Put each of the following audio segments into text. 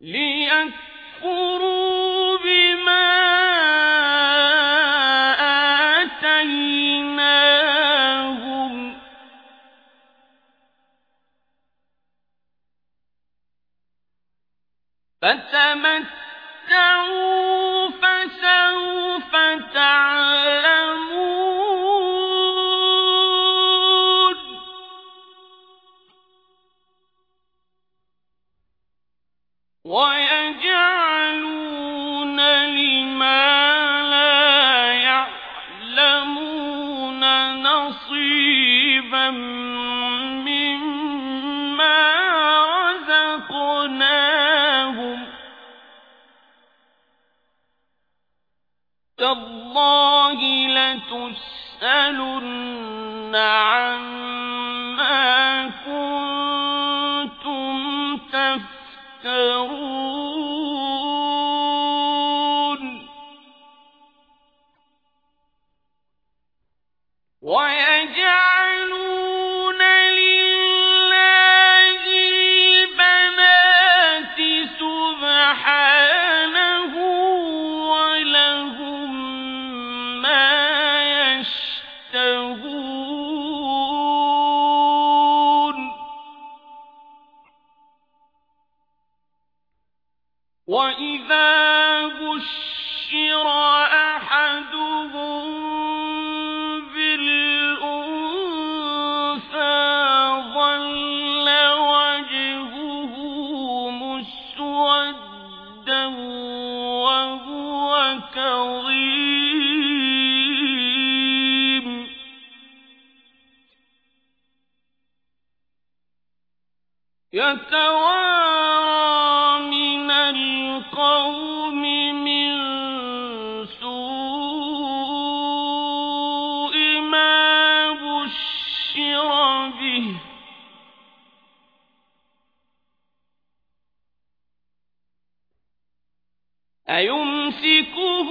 ليكفروا بما آتيناهم فتمتعوا تالله لتسألن عما كنتم تفترون وإذا بشر أحدهم بالأنثى ظل وجهه مسودا وهو كظيم. أيمسكه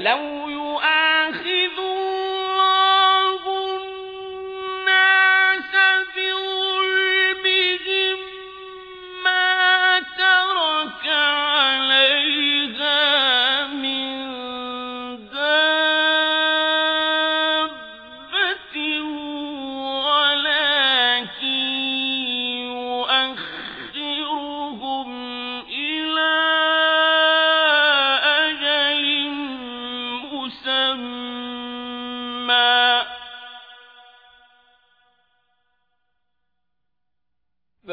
ولو يؤاخذ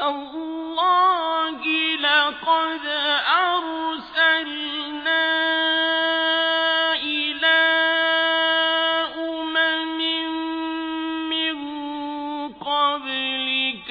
تالله لقد أرسلنا إلى أمم من قبلك